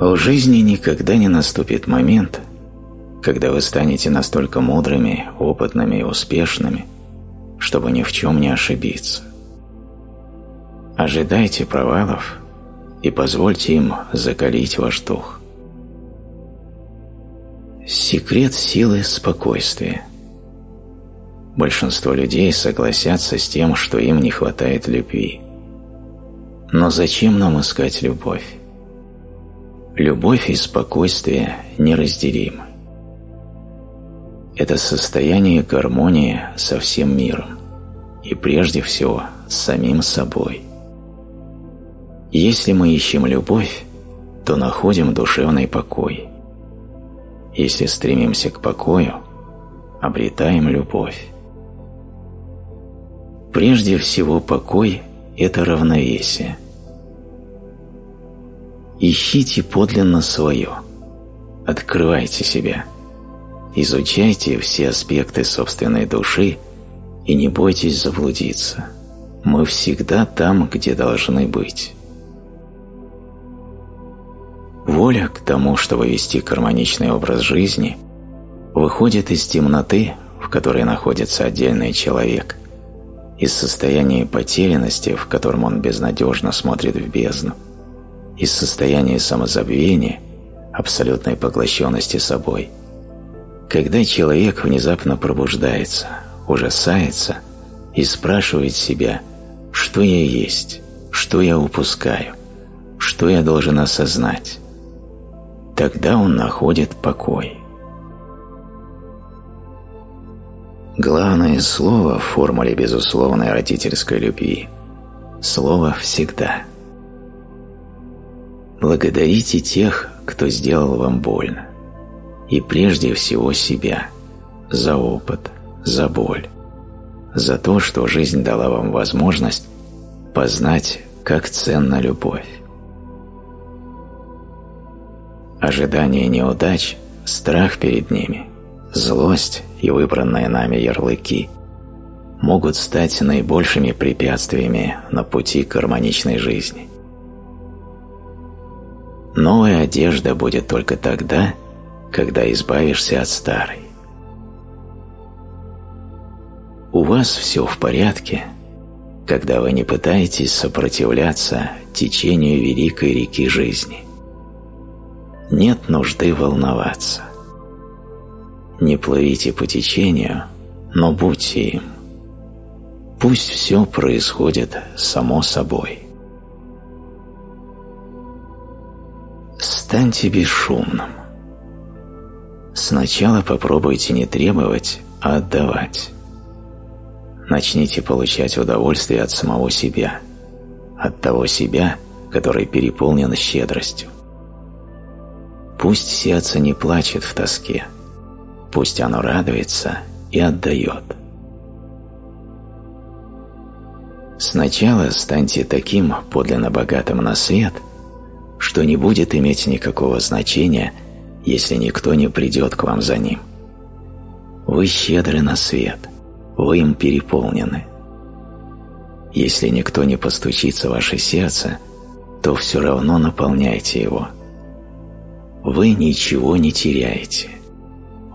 В жизни никогда не наступит момент, когда вы станете настолько мудрыми, опытными и успешными, чтобы ни в чем не ошибиться. Ожидайте провалов и позвольте им закалить ваш дух. Секрет силы спокойствия. Большинство людей согласятся с тем, что им не хватает любви. Но зачем нам искать любовь? Любовь и спокойствие неразделимы. Это состояние гармонии со всем миром и прежде всего с самим собой. Если мы ищем любовь, то находим душевный покой. Если стремимся к покою, обретаем любовь. Прежде всего покой – это равновесие. Ищите подлинно свое, открывайте себя, изучайте все аспекты собственной души и не бойтесь заблудиться. Мы всегда там, где должны быть. Воля к тому, чтобы вести гармоничный образ жизни, выходит из темноты, в которой находится отдельный человек, из состояния потерянности, в котором он безнадежно смотрит в бездну, из состояния самозабвения, абсолютной поглощенности собой. Когда человек внезапно пробуждается, ужасается и спрашивает себя, что я есть, что я упускаю, что я должен осознать, тогда он находит покой. Главное слово в формуле безусловной родительской любви – слово «всегда». Благодарите тех, кто сделал вам больно, и прежде всего себя за опыт, за боль, за то, что жизнь дала вам возможность познать, как ценна любовь. ожидание неудач, страх перед ними, злость и выбранные нами ярлыки могут стать наибольшими препятствиями на пути к гармоничной жизни. Новая одежда будет только тогда, когда избавишься от старой. У вас все в порядке, когда вы не пытаетесь сопротивляться течению великой реки жизни – нет нужды волноваться. Не плывите по течению, но будьте им. Пусть все происходит само собой. Станьте бесшумным. Сначала попробуйте не требовать, а отдавать. Начните получать удовольствие от самого себя, от того себя, который переполнен щедростью. Пусть сердце не плачет в тоске, пусть оно радуется и отдает. Сначала станьте таким подлинно богатым на свет, что не будет иметь никакого значения, если никто не придет к вам за ним. Вы щедры на свет, вы им переполнены. Если никто не постучится в ваше сердце, то все равно наполняйте его – вы ничего не теряете.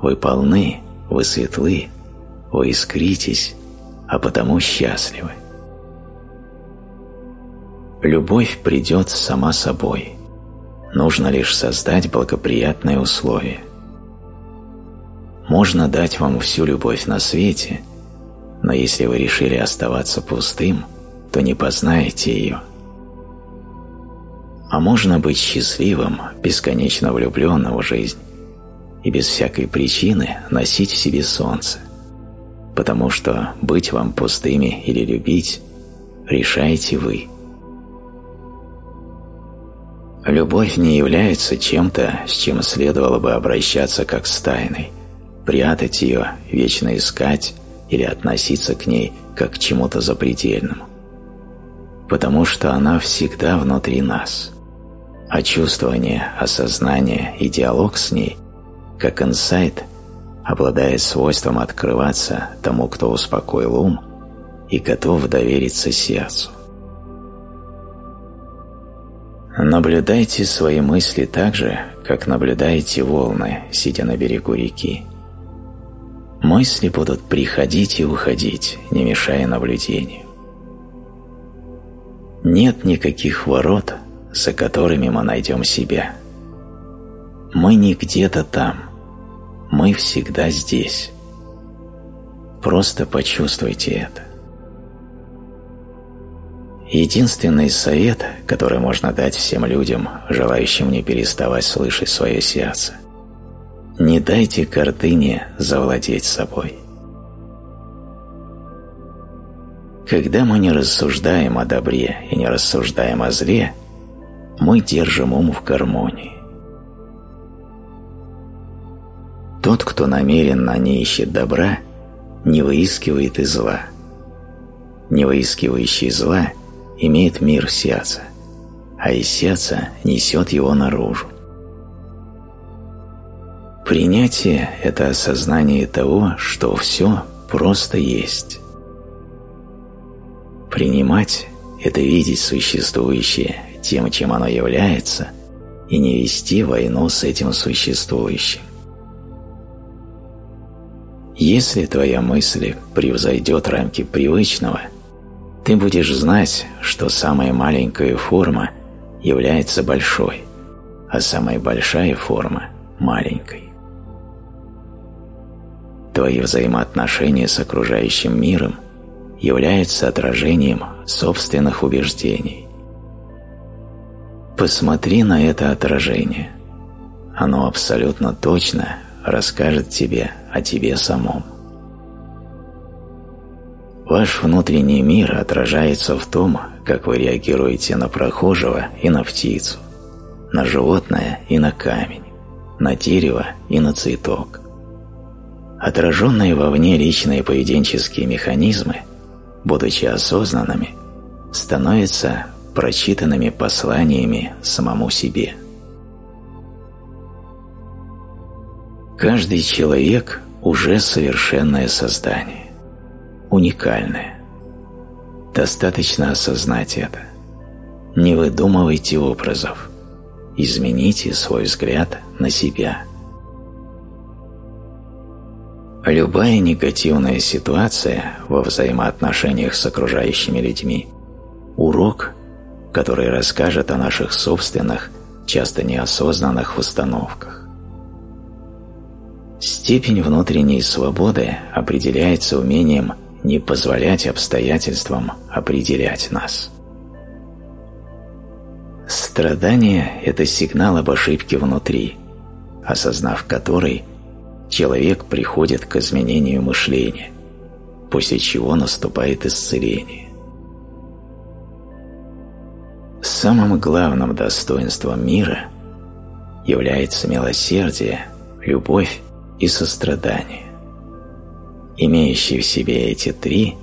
Вы полны, вы светлы, вы искритесь, а потому счастливы. Любовь придет сама собой. Нужно лишь создать благоприятные условия. Можно дать вам всю любовь на свете, но если вы решили оставаться пустым, то не познаете ее – а можно быть счастливым, бесконечно влюбленным в жизнь и без всякой причины носить в себе солнце, потому что быть вам пустыми или любить решаете вы. Любовь не является чем-то, с чем следовало бы обращаться как с тайной, прятать ее, вечно искать или относиться к ней как к чему-то запредельному, потому что она всегда внутри нас – а чувствование, осознание и диалог с ней, как инсайт, обладает свойством открываться тому, кто успокоил ум и готов довериться сердцу. Наблюдайте свои мысли так же, как наблюдаете волны, сидя на берегу реки. Мысли будут приходить и уходить, не мешая наблюдению. Нет никаких ворот, за которыми мы найдем себя. Мы не где-то там, мы всегда здесь. Просто почувствуйте это. Единственный совет, который можно дать всем людям, желающим не переставать слышать свое сердце – не дайте гордыне завладеть собой. Когда мы не рассуждаем о добре и не рассуждаем о зле, мы держим ум в гармонии. Тот, кто намеренно не ищет добра, не выискивает и зла. Не выискивающий зла – имеет мир в сердце, а из сердца несет его наружу. Принятие – это осознание того, что все просто есть. Принимать – это видеть существующее тем, чем оно является, и не вести войну с этим существующим. Если твоя мысль превзойдет рамки привычного – ты будешь знать, что самая маленькая форма является большой, а самая большая форма – маленькой. Твои взаимоотношения с окружающим миром являются отражением собственных убеждений. Посмотри на это отражение. Оно абсолютно точно расскажет тебе о тебе самом. Ваш внутренний мир отражается в том, как вы реагируете на прохожего и на птицу, на животное и на камень, на дерево и на цветок. Отраженные вовне личные поведенческие механизмы, будучи осознанными, становятся прочитанными посланиями самому себе. Каждый человек уже совершенное создание уникальное. Достаточно осознать это. Не выдумывайте образов. Измените свой взгляд на себя. Любая негативная ситуация во взаимоотношениях с окружающими людьми – урок, который расскажет о наших собственных, часто неосознанных установках. Степень внутренней свободы определяется умением – не позволять обстоятельствам определять нас. Страдание – это сигнал об ошибке внутри, осознав который, человек приходит к изменению мышления, после чего наступает исцеление. Самым главным достоинством мира является милосердие, любовь и сострадание имеющий в себе эти три,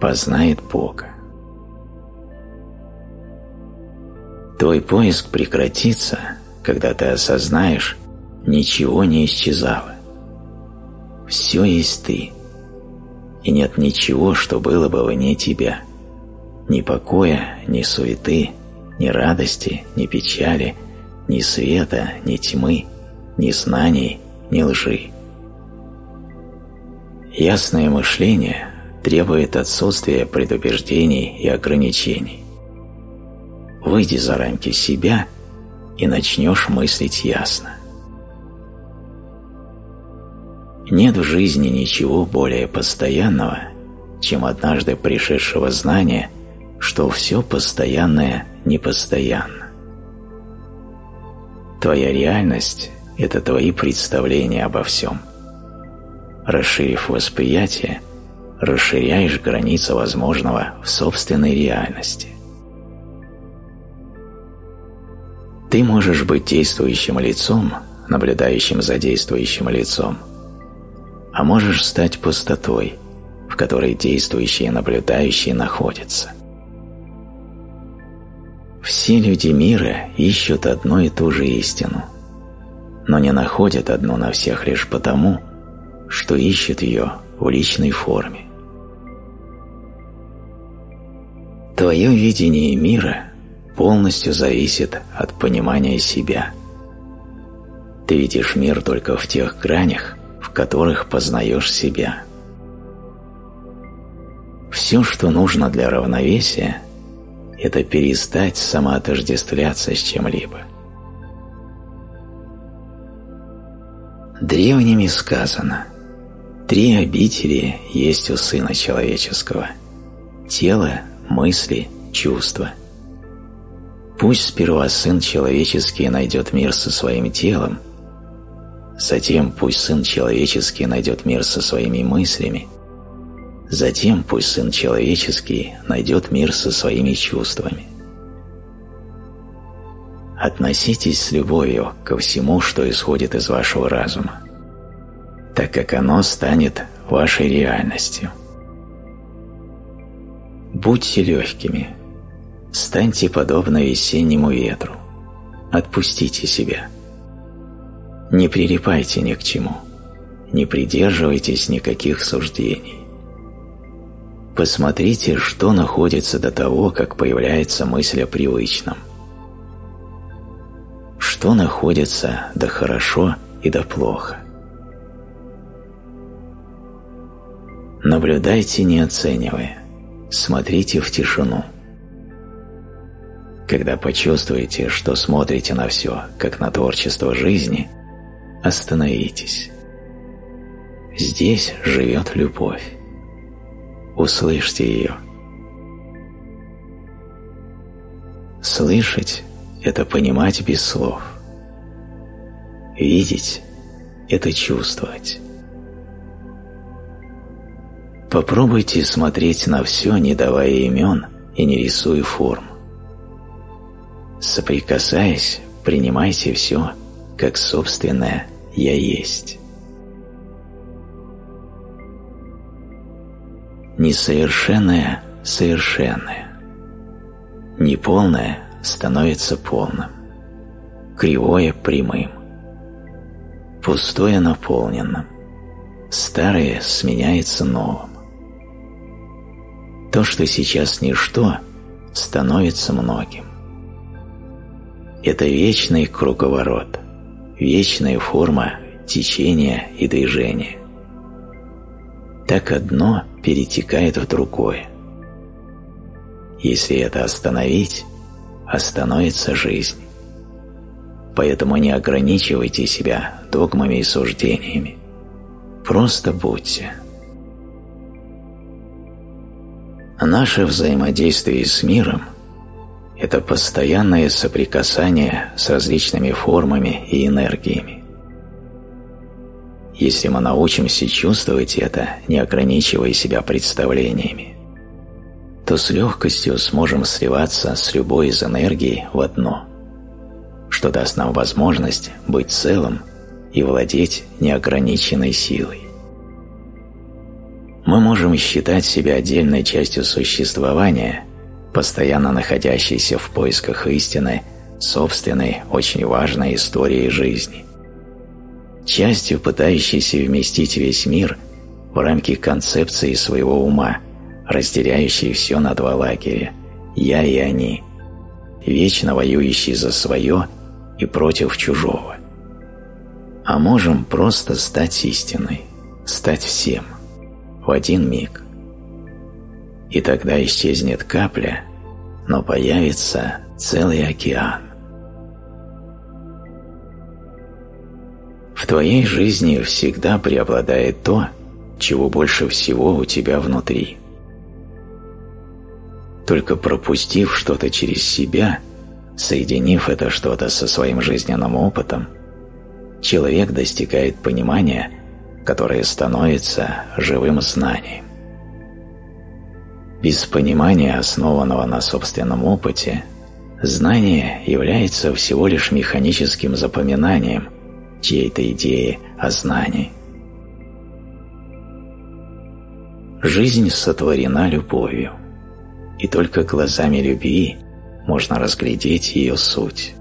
познает Бога. Твой поиск прекратится, когда ты осознаешь, ничего не исчезало. Все есть ты, и нет ничего, что было бы вне тебя. Ни покоя, ни суеты, ни радости, ни печали, ни света, ни тьмы, ни знаний, ни лжи. Ясное мышление требует отсутствия предубеждений и ограничений. Выйди за рамки себя и начнешь мыслить ясно. Нет в жизни ничего более постоянного, чем однажды пришедшего знания, что все постоянное непостоянно. Твоя реальность – это твои представления обо всем – Расширив восприятие, расширяешь границы возможного в собственной реальности. Ты можешь быть действующим лицом, наблюдающим за действующим лицом, а можешь стать пустотой, в которой действующие и наблюдающие находятся. Все люди мира ищут одну и ту же истину, но не находят одну на всех лишь потому, что ищет ее в личной форме. Твое видение мира полностью зависит от понимания себя. Ты видишь мир только в тех гранях, в которых познаешь себя. Все, что нужно для равновесия, это перестать самоотождествляться с чем-либо. Древними сказано «Три обители есть у Сына Человеческого – тело, мысли, чувства. Пусть сперва Сын Человеческий найдет мир со своим телом, затем пусть Сын Человеческий найдет мир со своими мыслями, затем пусть Сын Человеческий найдет мир со своими чувствами. Относитесь с любовью ко всему, что исходит из вашего разума, так как оно станет вашей реальностью. Будьте легкими, станьте подобно весеннему ветру, отпустите себя. Не прилипайте ни к чему, не придерживайтесь никаких суждений. Посмотрите, что находится до того, как появляется мысль о привычном что находится до хорошо и до плохо. Наблюдайте, не оценивая, смотрите в тишину. Когда почувствуете, что смотрите на все, как на творчество жизни, остановитесь. Здесь живет любовь. Услышьте ее. Слышать – это понимать без слов. Видеть – это чувствовать. Попробуйте смотреть на все, не давая имен и не рисуя форм. Соприкасаясь, принимайте все, как собственное «я есть». Несовершенное – совершенное. Неполное становится полным. Кривое – прямым пустое наполненным, старое сменяется новым. То, что сейчас ничто, становится многим. Это вечный круговорот, вечная форма течения и движения. Так одно перетекает в другое. Если это остановить, остановится жизнь. Поэтому не ограничивайте себя догмами и суждениями. Просто будьте. Наше взаимодействие с миром – это постоянное соприкасание с различными формами и энергиями. Если мы научимся чувствовать это, не ограничивая себя представлениями, то с легкостью сможем сливаться с любой из энергий в одно – что даст нам возможность быть целым и владеть неограниченной силой. Мы можем считать себя отдельной частью существования, постоянно находящейся в поисках истины, собственной, очень важной истории жизни. Частью, пытающейся вместить весь мир в рамки концепции своего ума, разделяющей все на два лагеря – «я» и «они», вечно воюющий за свое и против чужого. А можем просто стать истиной, стать всем, в один миг. И тогда исчезнет капля, но появится целый океан. В твоей жизни всегда преобладает то, чего больше всего у тебя внутри. Только пропустив что-то через себя – Соединив это что-то со своим жизненным опытом, человек достигает понимания, которое становится живым знанием. Без понимания, основанного на собственном опыте, знание является всего лишь механическим запоминанием чьей-то идеи о знании. Жизнь сотворена любовью, и только глазами любви можно разглядеть ее суть.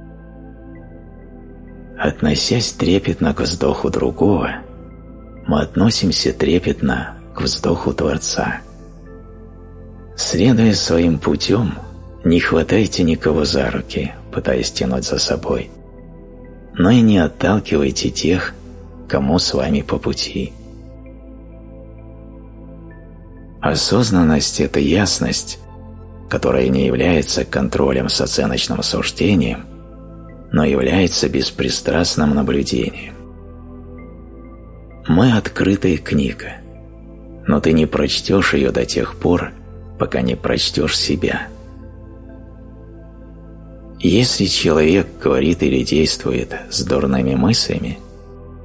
Относясь трепетно к вздоху другого, мы относимся трепетно к вздоху Творца. Следуя своим путем, Не хватайте никого за руки, пытаясь тянуть за собой, но и не отталкивайте тех, кому с вами по пути. Осознанность – это ясность, которая не является контролем с оценочным суждением, но является беспристрастным наблюдением. Мы открытая книга, но ты не прочтешь ее до тех пор, пока не прочтешь себя. Если человек говорит или действует с дурными мыслями,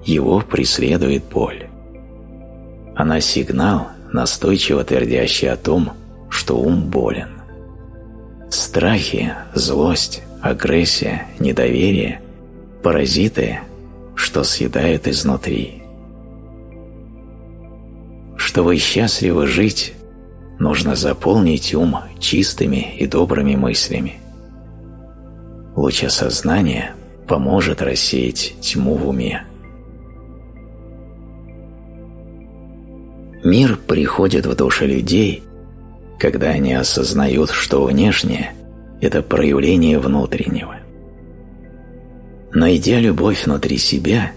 его преследует боль. Она сигнал, настойчиво твердящий о том, что ум болен. Страхи, злость, агрессия, недоверие – паразиты, что съедают изнутри. Чтобы счастливо жить, нужно заполнить ум чистыми и добрыми мыслями. Луч осознания поможет рассеять тьму в уме. Мир приходит в души людей, когда они осознают, что внешнее – это проявление внутреннего. Найдя любовь внутри себя,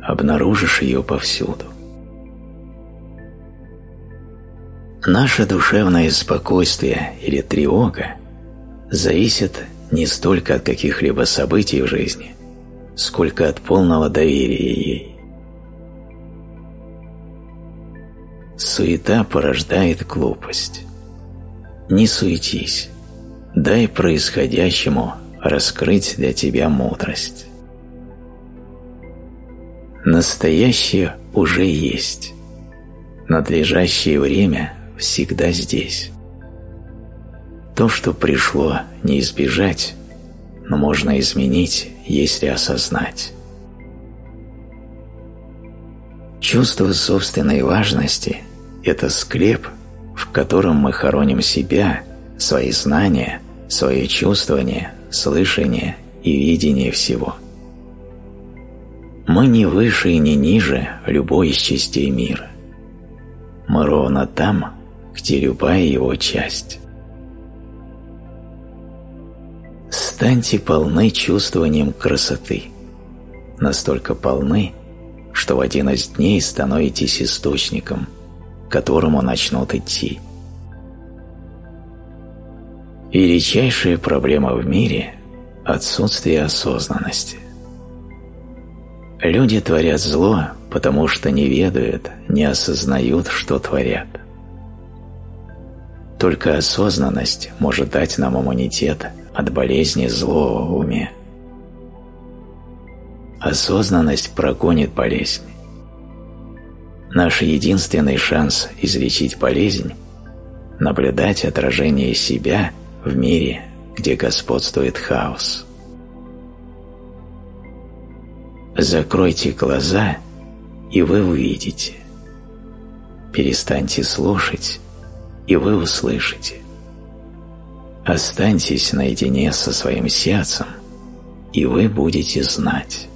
обнаружишь ее повсюду. Наше душевное спокойствие или тревога зависит не столько от каких-либо событий в жизни, сколько от полного доверия ей. Суета порождает глупость. Не суетись, дай происходящему раскрыть для тебя мудрость. Настоящее уже есть. Надлежащее время всегда здесь. То, что пришло, не избежать, но можно изменить, если осознать. Чувство собственной важности – это склеп, в котором мы хороним себя, свои знания, свои чувствования, слышание и видение всего. Мы не выше и не ниже любой из частей мира. Мы ровно там, где любая его часть. Станьте полны чувствованием красоты, настолько полны, что в один из дней становитесь источником – к которому начнут идти. Величайшая проблема в мире – отсутствие осознанности. Люди творят зло, потому что не ведают, не осознают, что творят. Только осознанность может дать нам иммунитет от болезни злого в уме. Осознанность прогонит болезнь. Наш единственный шанс излечить болезнь – наблюдать отражение себя в мире, где господствует хаос. Закройте глаза, и вы увидите. Перестаньте слушать, и вы услышите. Останьтесь наедине со своим сердцем, и вы будете знать.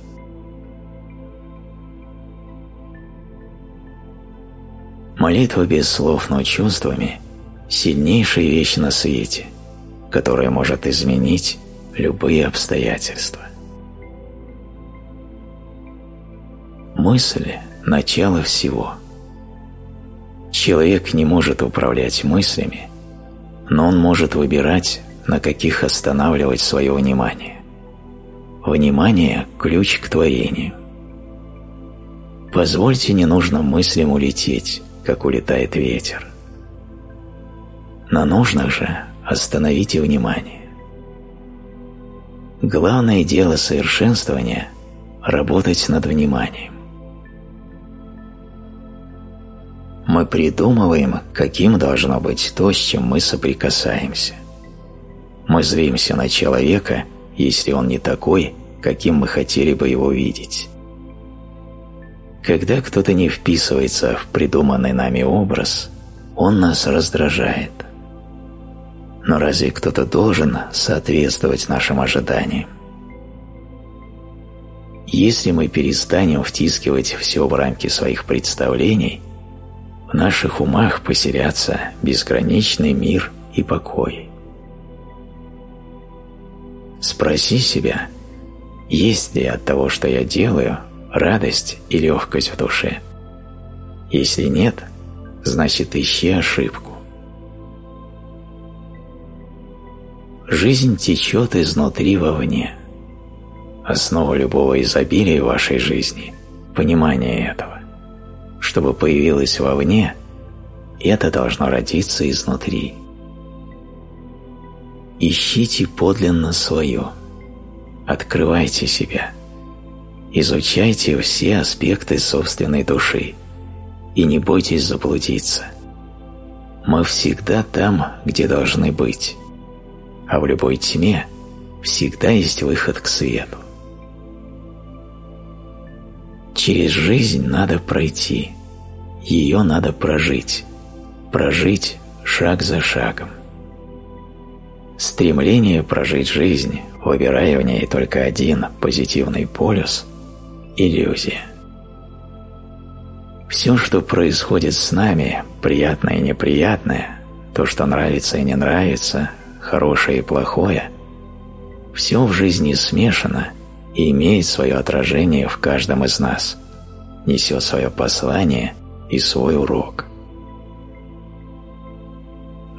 Молитва без слов, но чувствами – сильнейшая вещь на свете, которая может изменить любые обстоятельства. Мысль – начало всего. Человек не может управлять мыслями, но он может выбирать, на каких останавливать свое внимание. Внимание – ключ к творению. Позвольте ненужным мыслям улететь, как улетает ветер. На нужных же остановите внимание. Главное дело совершенствования – работать над вниманием. Мы придумываем, каким должно быть то, с чем мы соприкасаемся. Мы злимся на человека, если он не такой, каким мы хотели бы его видеть. Когда кто-то не вписывается в придуманный нами образ, он нас раздражает. Но разве кто-то должен соответствовать нашим ожиданиям? Если мы перестанем втискивать все в рамки своих представлений, наших умах поселятся безграничный мир и покой. Спроси себя, есть ли от того, что я делаю, радость и легкость в душе. Если нет, значит ищи ошибку. Жизнь течет изнутри вовне. Основа любого изобилия в вашей жизни – понимание этого. Чтобы появилось вовне, это должно родиться изнутри. Ищите подлинно свое. Открывайте себя. Изучайте все аспекты собственной души и не бойтесь заблудиться. Мы всегда там, где должны быть а в любой тьме всегда есть выход к свету. Через жизнь надо пройти, ее надо прожить, прожить шаг за шагом. Стремление прожить жизнь, выбирая в ней только один позитивный полюс – иллюзия. Все, что происходит с нами, приятное и неприятное, то, что нравится и не нравится, хорошее и плохое, все в жизни смешано и имеет свое отражение в каждом из нас, несет свое послание и свой урок.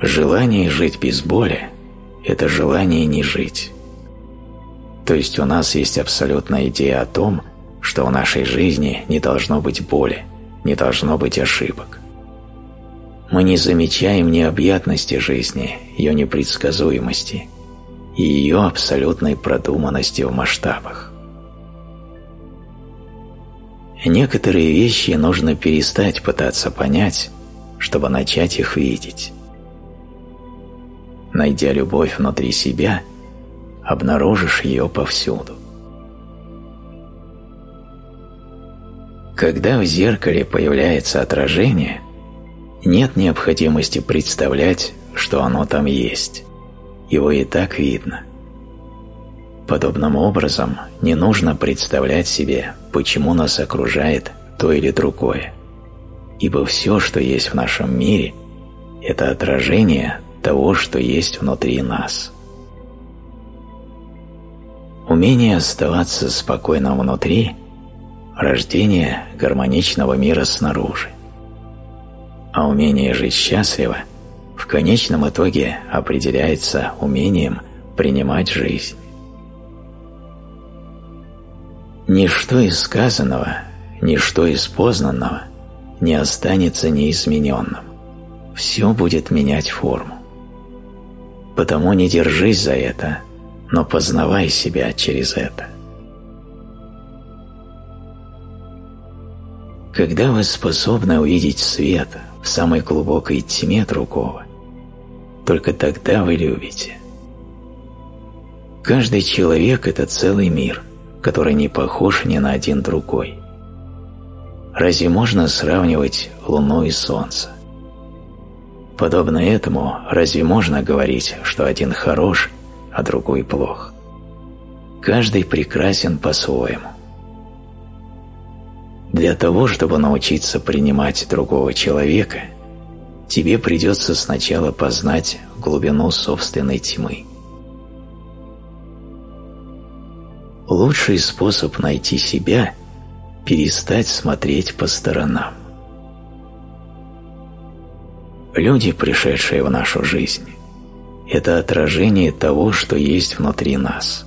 Желание жить без боли – это желание не жить. То есть у нас есть абсолютная идея о том, что в нашей жизни не должно быть боли, не должно быть ошибок. Мы не замечаем необъятности жизни, ее непредсказуемости и ее абсолютной продуманности в масштабах. Некоторые вещи нужно перестать пытаться понять, чтобы начать их видеть. Найдя любовь внутри себя, обнаружишь ее повсюду. Когда в зеркале появляется отражение, нет необходимости представлять, что оно там есть. Его и так видно. Подобным образом не нужно представлять себе, почему нас окружает то или другое. Ибо все, что есть в нашем мире, это отражение того, что есть внутри нас. Умение оставаться спокойным внутри – рождение гармоничного мира снаружи а умение жить счастливо в конечном итоге определяется умением принимать жизнь. Ничто из сказанного, ничто из познанного не останется неизмененным. Все будет менять форму. Потому не держись за это, но познавай себя через это. Когда вы способны увидеть свет в самой глубокой тьме другого, только тогда вы любите. Каждый человек – это целый мир, который не похож ни на один другой. Разве можно сравнивать Луну и Солнце? Подобно этому, разве можно говорить, что один хорош, а другой плох? Каждый прекрасен по-своему. Для того, чтобы научиться принимать другого человека, тебе придется сначала познать глубину собственной тьмы. Лучший способ найти себя – перестать смотреть по сторонам. Люди, пришедшие в нашу жизнь, это отражение того, что есть внутри нас.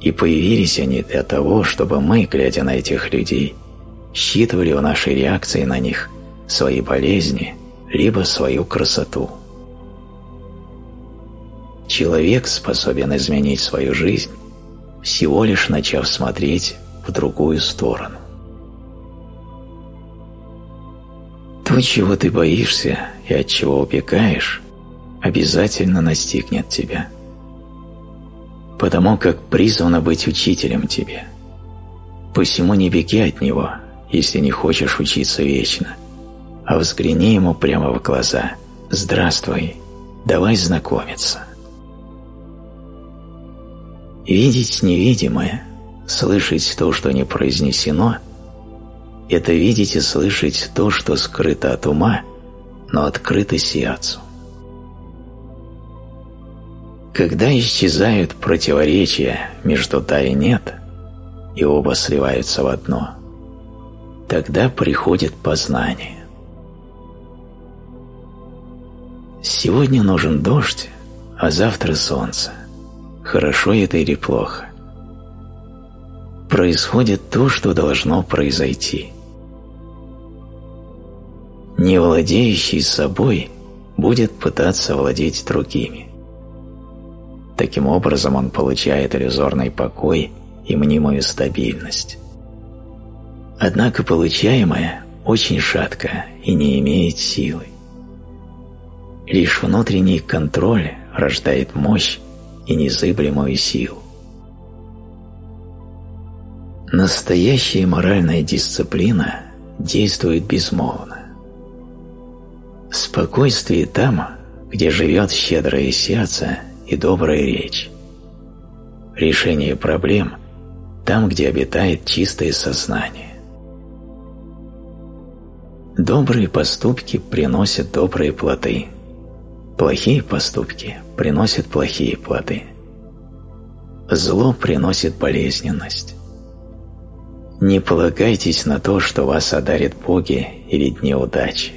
И появились они для того, чтобы мы, глядя на этих людей, считывали в нашей реакции на них свои болезни либо свою красоту. Человек способен изменить свою жизнь, всего лишь начав смотреть в другую сторону. То, чего ты боишься и от чего убегаешь, обязательно настигнет тебя, потому как призвано быть учителем тебе. Посему не беги от него, если не хочешь учиться вечно, а взгляни ему прямо в глаза «Здравствуй, давай знакомиться». Видеть невидимое, слышать то, что не произнесено – это видеть и слышать то, что скрыто от ума, но открыто сердцу. Когда исчезают противоречия между «да» и «нет», и оба сливаются в одно, тогда приходит познание. Сегодня нужен дождь, а завтра солнце. Хорошо это или плохо? Происходит то, что должно произойти. Не владеющий собой будет пытаться владеть другими. Таким образом он получает иллюзорный покой и мнимую стабильность. Однако получаемое очень шатко и не имеет силы. Лишь внутренний контроль рождает мощь и незыблемую силу. Настоящая моральная дисциплина действует безмолвно. Спокойствие там, где живет щедрое сердце и добрая речь. Решение проблем там, где обитает чистое сознание. Добрые поступки приносят добрые плоды. Плохие поступки приносят плохие плоды. Зло приносит болезненность. Не полагайтесь на то, что вас одарят боги или дни удачи.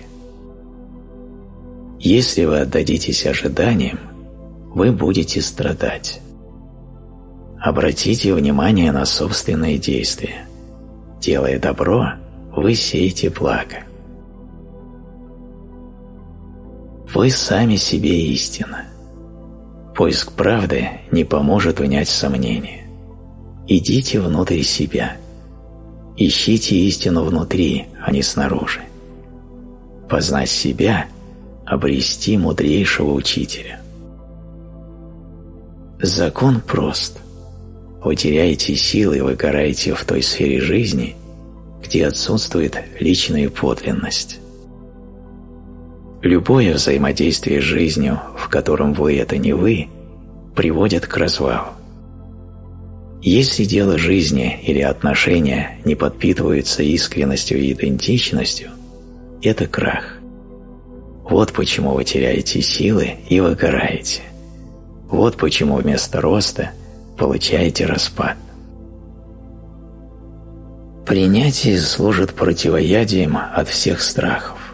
Если вы отдадитесь ожиданиям, вы будете страдать. Обратите внимание на собственные действия. Делая добро, вы сеете благо. Вы сами себе истина. Поиск правды не поможет унять сомнения. Идите внутрь себя. Ищите истину внутри, а не снаружи. Познать себя – обрести мудрейшего учителя. Закон прост. Вы теряете силы и выгораете в той сфере жизни, где отсутствует личная подлинность. Любое взаимодействие с жизнью, в котором вы – это не вы, приводит к развалу. Если дело жизни или отношения не подпитываются искренностью и идентичностью, это крах. Вот почему вы теряете силы и выгораете. Вот почему вместо роста получаете распад. Принятие служит противоядием от всех страхов.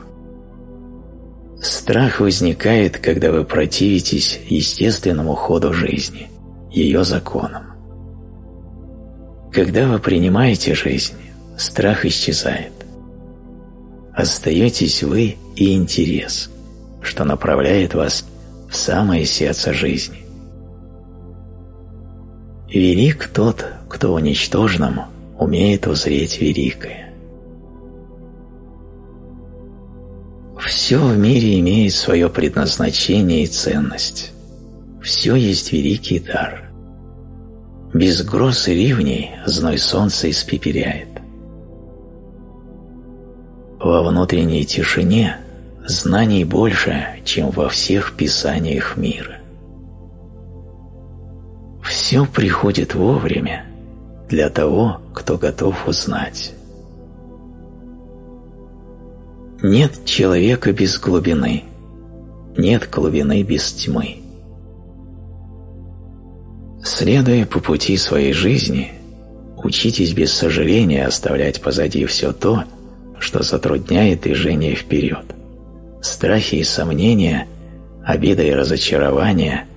Страх возникает, когда вы противитесь естественному ходу жизни, ее законам. Когда вы принимаете жизнь, страх исчезает. Остаетесь вы и интерес, что направляет вас в самое сердце жизни. Велик тот, кто уничтоженным умеет узреть великое. Все в мире имеет свое предназначение и ценность. Все есть великий дар. Без гроз и ливней зной солнца испепеляет. Во внутренней тишине знаний больше, чем во всех писаниях мира. Все приходит вовремя для того, кто готов узнать. Нет человека без глубины, нет глубины без тьмы. Следуя по пути своей жизни, учитесь без сожаления оставлять позади все то, что затрудняет движение вперед. Страхи и сомнения, обида и разочарование,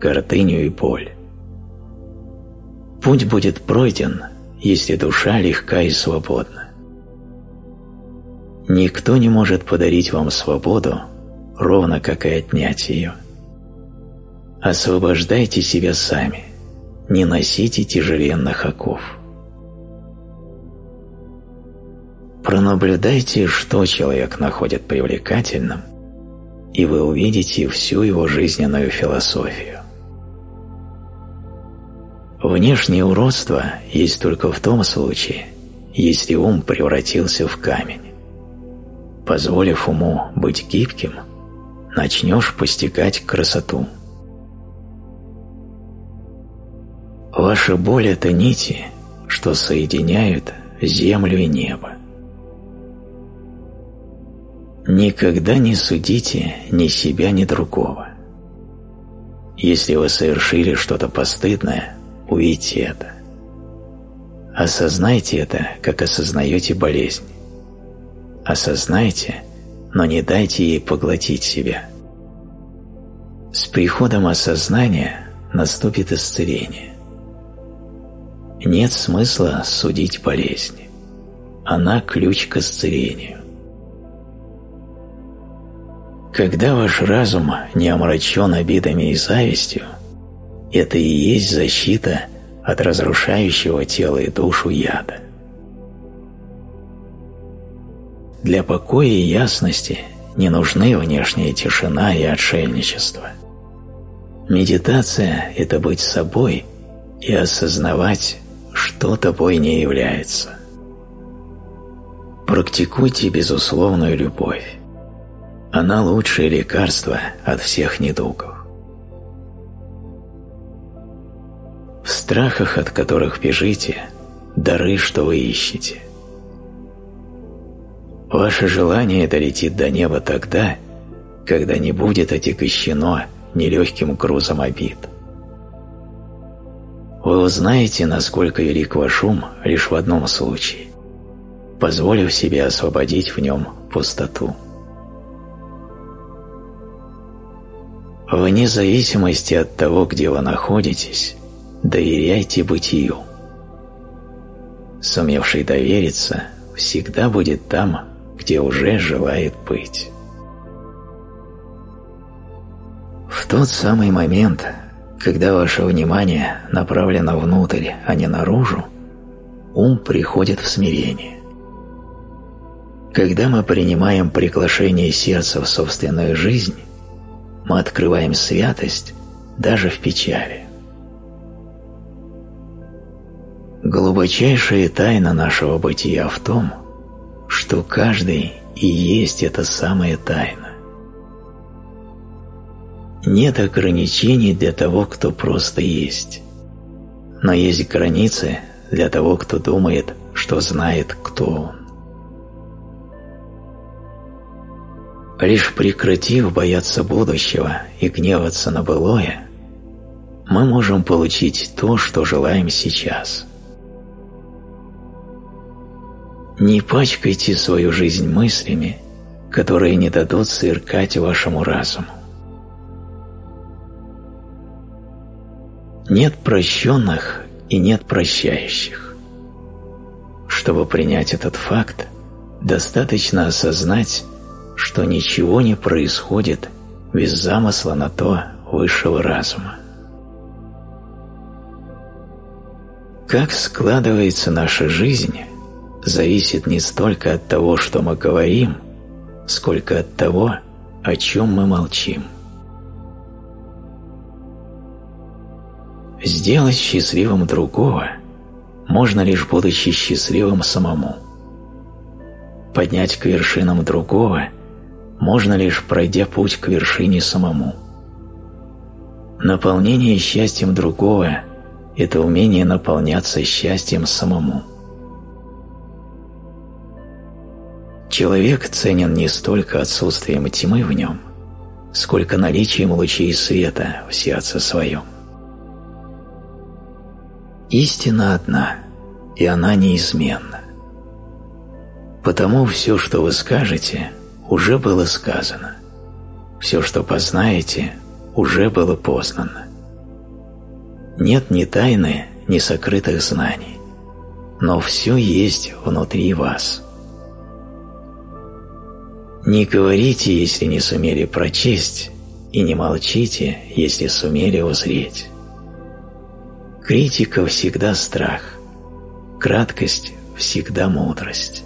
гордыню и боль. Путь будет пройден, если душа легка и свободна. Никто не может подарить вам свободу, ровно как и отнять ее. Освобождайте себя сами, не носите тяжеленных оков. Пронаблюдайте, что человек находит привлекательным, и вы увидите всю его жизненную философию. Внешнее уродство есть только в том случае, если ум превратился в камень. Позволив уму быть гибким, начнешь постигать красоту. Ваша боль – это нити, что соединяют землю и небо. Никогда не судите ни себя, ни другого. Если вы совершили что-то постыдное, увидьте это. Осознайте это, как осознаете болезнь. Осознайте, но не дайте ей поглотить себя. С приходом осознания наступит исцеление. Нет смысла судить болезнь. Она ключ к исцелению. Когда ваш разум не омрачен обидами и завистью, это и есть защита от разрушающего тело и душу яда. Для покоя и ясности не нужны внешняя тишина и отшельничество. Медитация – это быть собой и осознавать, что тобой не является. Практикуйте безусловную любовь. Она лучшее лекарство от всех недугов. В страхах, от которых бежите, дары, что вы ищете. Ваше желание долетит до неба тогда, когда не будет отягощено нелегким грузом обид. Вы узнаете, насколько велик ваш ум лишь в одном случае, позволив себе освободить в нем пустоту. Вне зависимости от того, где вы находитесь, доверяйте бытию. Сумевший довериться всегда будет там, где уже желает быть. В тот самый момент, когда ваше внимание направлено внутрь, а не наружу, ум приходит в смирение. Когда мы принимаем приглашение сердца в собственную жизнь, мы открываем святость даже в печали. Глубочайшая тайна нашего бытия в том, что каждый и есть эта самая тайна. Нет ограничений для того, кто просто есть, но есть границы для того, кто думает, что знает, кто он. Лишь прекратив бояться будущего и гневаться на былое, мы можем получить то, что желаем сейчас. Не пачкайте свою жизнь мыслями, которые не дадут сверкать вашему разуму. Нет прощенных и нет прощающих. Чтобы принять этот факт, достаточно осознать, что ничего не происходит без замысла на то высшего разума. Как складывается наша жизнь, зависит не столько от того, что мы говорим, сколько от того, о чем мы молчим. Сделать счастливым другого можно лишь будучи счастливым самому. Поднять к вершинам другого можно лишь пройдя путь к вершине самому. Наполнение счастьем другого – это умение наполняться счастьем самому. Человек ценен не столько отсутствием тьмы в нем, сколько наличием лучей света в сердце своем. Истина одна, и она неизменна. Потому все, что вы скажете, уже было сказано. Все, что познаете, уже было познано. Нет ни тайны, ни сокрытых знаний, но все есть внутри вас. Не говорите, если не сумели прочесть, и не молчите, если сумели узреть. Критика всегда страх, краткость всегда мудрость.